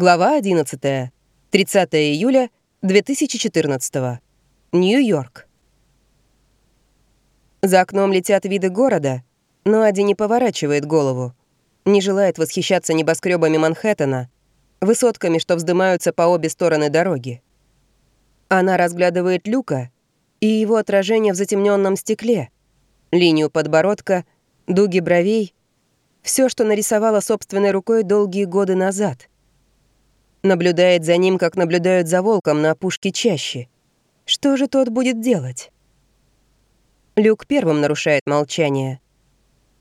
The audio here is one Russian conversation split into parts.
Глава 11. 30 июля 2014. Нью-Йорк. За окном летят виды города, но Ади не поворачивает голову, не желает восхищаться небоскребами Манхэттена, высотками, что вздымаются по обе стороны дороги. Она разглядывает Люка и его отражение в затемненном стекле, линию подбородка, дуги бровей, все, что нарисовала собственной рукой долгие годы назад — Наблюдает за ним, как наблюдают за волком на опушке чаще. Что же тот будет делать? Люк первым нарушает молчание.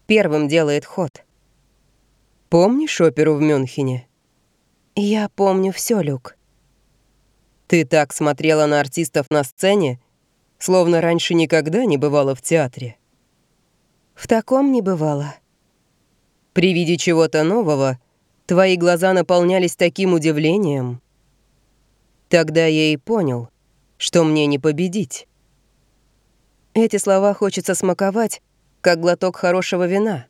Первым делает ход. «Помнишь оперу в Мюнхене?» «Я помню все, Люк». «Ты так смотрела на артистов на сцене, словно раньше никогда не бывала в театре». «В таком не бывало». «При виде чего-то нового — Твои глаза наполнялись таким удивлением. Тогда я и понял, что мне не победить. Эти слова хочется смаковать, как глоток хорошего вина.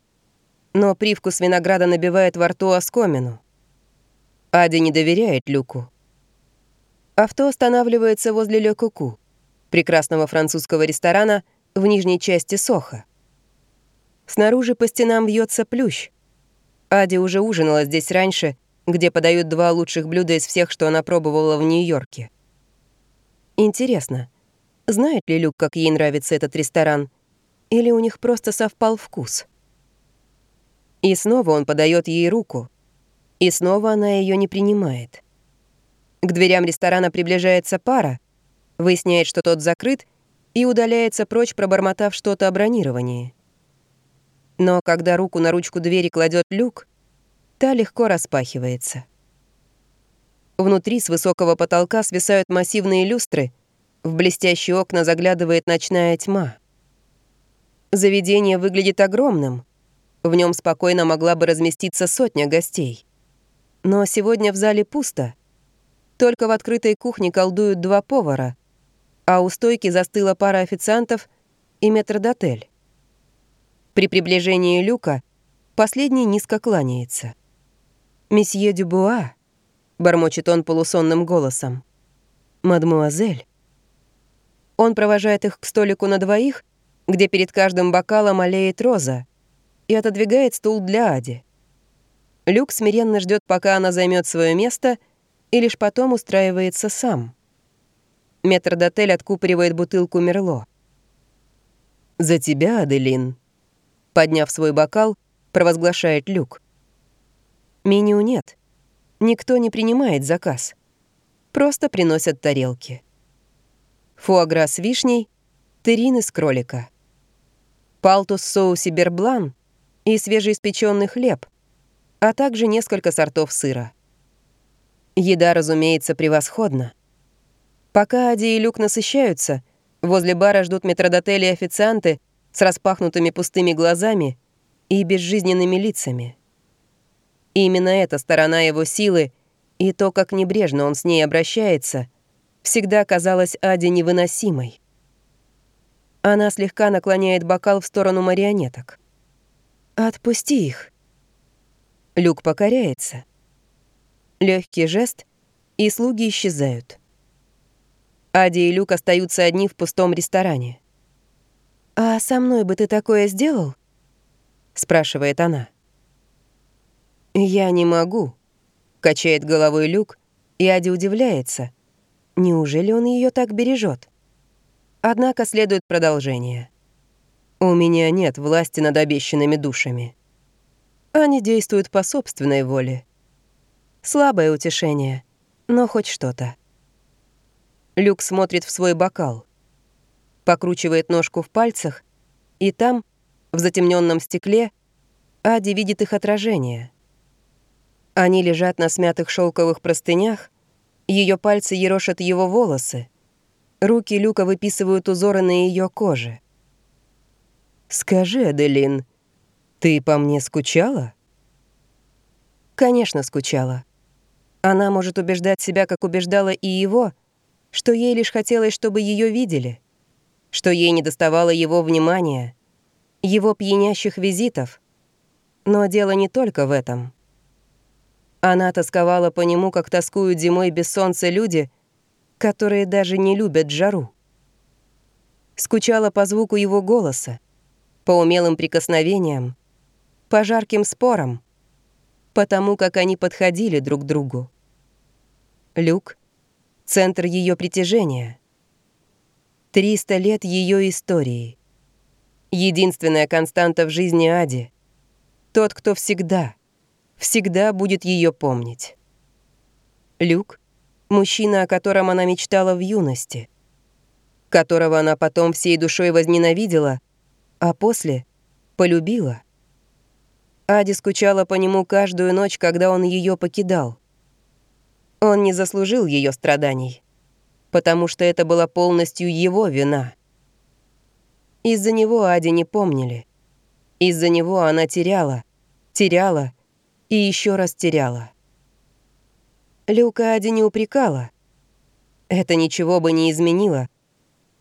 Но привкус винограда набивает во рту оскомину. Ади не доверяет Люку. Авто останавливается возле Ле Куку, прекрасного французского ресторана в нижней части Соха. Снаружи по стенам вьется плющ, Ади уже ужинала здесь раньше, где подают два лучших блюда из всех, что она пробовала в Нью-Йорке. Интересно, знает ли Люк, как ей нравится этот ресторан, или у них просто совпал вкус? И снова он подает ей руку, и снова она ее не принимает. К дверям ресторана приближается пара, выясняет, что тот закрыт, и удаляется прочь, пробормотав что-то о бронировании. Но когда руку на ручку двери кладет люк, та легко распахивается. Внутри с высокого потолка свисают массивные люстры, в блестящие окна заглядывает ночная тьма. Заведение выглядит огромным. В нем спокойно могла бы разместиться сотня гостей. Но сегодня в зале пусто. Только в открытой кухне колдуют два повара, а у стойки застыла пара официантов и метрдотель. При приближении люка последний низко кланяется. «Месье Дюбуа», — бормочет он полусонным голосом, — «мадмуазель». Он провожает их к столику на двоих, где перед каждым бокалом олеет роза, и отодвигает стул для Ади. Люк смиренно ждет, пока она займет свое место, и лишь потом устраивается сам. Метрдотель откупоривает бутылку Мерло. «За тебя, Аделин», Подняв свой бокал, провозглашает Люк. Меню нет. Никто не принимает заказ. Просто приносят тарелки. Фуагра с вишней, терины с кролика. Палтус в соусе берблан и свежеиспеченный хлеб, а также несколько сортов сыра. Еда, разумеется, превосходна. Пока Ади и Люк насыщаются, возле бара ждут метродотели и официанты, с распахнутыми пустыми глазами и безжизненными лицами. И именно эта сторона его силы и то, как небрежно он с ней обращается, всегда казалась Аде невыносимой. Она слегка наклоняет бокал в сторону марионеток. «Отпусти их». Люк покоряется. Легкий жест, и слуги исчезают. Ади и Люк остаются одни в пустом ресторане. «А со мной бы ты такое сделал?» — спрашивает она. «Я не могу», — качает головой Люк, и Ади удивляется. Неужели он ее так бережет? Однако следует продолжение. «У меня нет власти над обещанными душами. Они действуют по собственной воле. Слабое утешение, но хоть что-то». Люк смотрит в свой бокал покручивает ножку в пальцах, и там, в затемненном стекле, Ади видит их отражение. Они лежат на смятых шелковых простынях, ее пальцы ерошат его волосы, руки Люка выписывают узоры на ее коже. «Скажи, Аделин, ты по мне скучала?» Конечно, скучала. Она может убеждать себя, как убеждала и его, что ей лишь хотелось, чтобы ее видели — что ей не доставало его внимания, его пьянящих визитов. Но дело не только в этом. Она тосковала по нему, как тоскуют зимой без солнца люди, которые даже не любят жару. Скучала по звуку его голоса, по умелым прикосновениям, по жарким спорам, по тому, как они подходили друг к другу. Люк — центр ее притяжения. Триста лет ее истории. Единственная константа в жизни Ади. Тот, кто всегда, всегда будет ее помнить. Люк — мужчина, о котором она мечтала в юности, которого она потом всей душой возненавидела, а после полюбила. Ади скучала по нему каждую ночь, когда он ее покидал. Он не заслужил ее страданий, потому что это была полностью его вина. Из-за него Ади не помнили. Из-за него она теряла, теряла и еще раз теряла. Люка Ади не упрекала. Это ничего бы не изменило.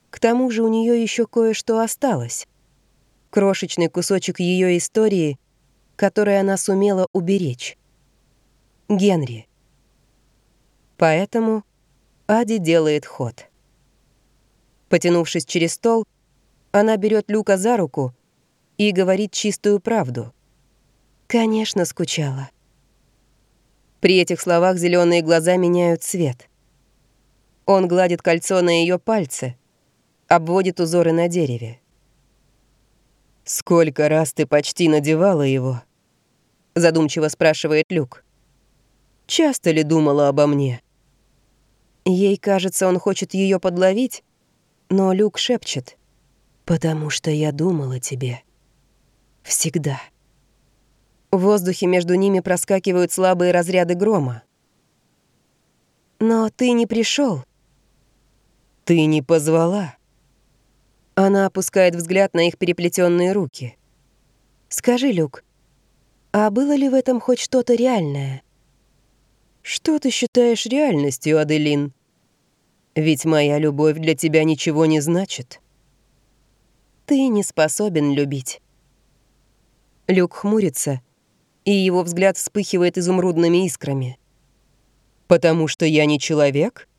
К тому же у нее еще кое-что осталось. Крошечный кусочек ее истории, который она сумела уберечь. Генри. Поэтому Ади делает ход. Потянувшись через стол, она берет Люка за руку и говорит чистую правду. Конечно, скучала. При этих словах зеленые глаза меняют цвет. Он гладит кольцо на ее пальце, обводит узоры на дереве. «Сколько раз ты почти надевала его?» Задумчиво спрашивает Люк. «Часто ли думала обо мне?» Ей кажется, он хочет ее подловить, но Люк шепчет. «Потому что я думала о тебе. Всегда». В воздухе между ними проскакивают слабые разряды грома. «Но ты не пришел. «Ты не позвала». Она опускает взгляд на их переплетенные руки. «Скажи, Люк, а было ли в этом хоть что-то реальное?» «Что ты считаешь реальностью, Аделин? Ведь моя любовь для тебя ничего не значит». «Ты не способен любить». Люк хмурится, и его взгляд вспыхивает изумрудными искрами. «Потому что я не человек?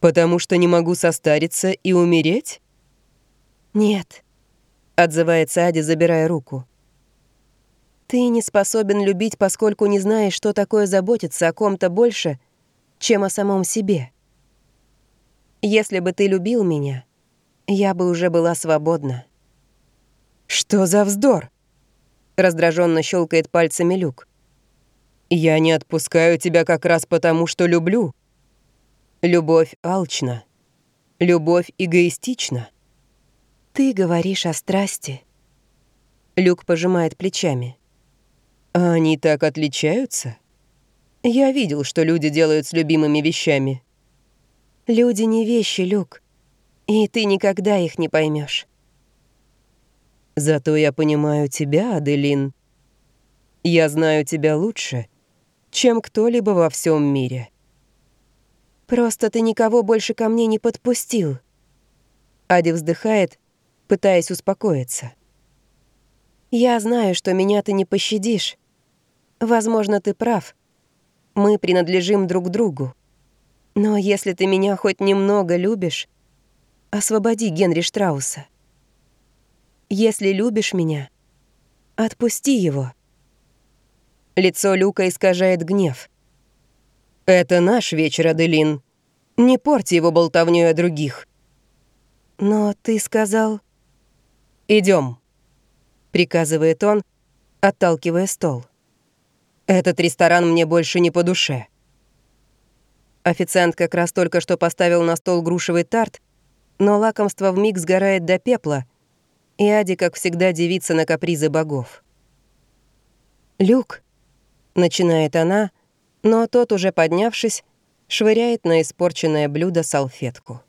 Потому что не могу состариться и умереть?» «Нет», — отзывается Ади, забирая руку. «Ты не способен любить, поскольку не знаешь, что такое заботиться о ком-то больше, чем о самом себе. Если бы ты любил меня, я бы уже была свободна». «Что за вздор?» Раздраженно щелкает пальцами Люк. «Я не отпускаю тебя как раз потому, что люблю. Любовь алчна. Любовь эгоистична. Ты говоришь о страсти». Люк пожимает плечами. А они так отличаются? Я видел, что люди делают с любимыми вещами. Люди не вещи, Люк. И ты никогда их не поймешь. Зато я понимаю тебя, Аделин. Я знаю тебя лучше, чем кто-либо во всем мире. Просто ты никого больше ко мне не подпустил. Ади вздыхает, пытаясь успокоиться. Я знаю, что меня ты не пощадишь. Возможно, ты прав. Мы принадлежим друг другу. Но если ты меня хоть немного любишь, освободи Генри Штрауса. Если любишь меня, отпусти его». Лицо Люка искажает гнев. «Это наш вечер, Аделин. Не порти его болтовнёй о других». «Но ты сказал...» Идем, приказывает он, отталкивая стол. «Этот ресторан мне больше не по душе». Официант как раз только что поставил на стол грушевый тарт, но лакомство вмиг сгорает до пепла, и Ади, как всегда, девица на капризы богов. «Люк», — начинает она, но тот, уже поднявшись, швыряет на испорченное блюдо салфетку.